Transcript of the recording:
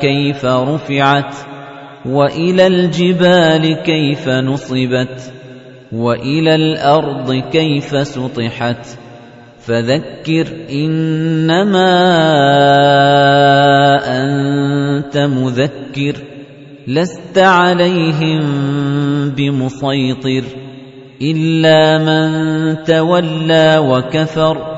كَيْفَ رُفِعَتْ وَإِلَى الْجِبَالِ كَيْفَ نُصِبَتْ وَإِلَى الْأَرْضِ كَيْفَ سُطِحَتْ فَذَكِّرْ إِنَّمَا أَنتَ مُذَكِّرٌ لَّسْتَ عَلَيْهِم بِمُصَيْطِرٍ إِلَّا مَن تَوَلَّىٰ وَكَفَرَ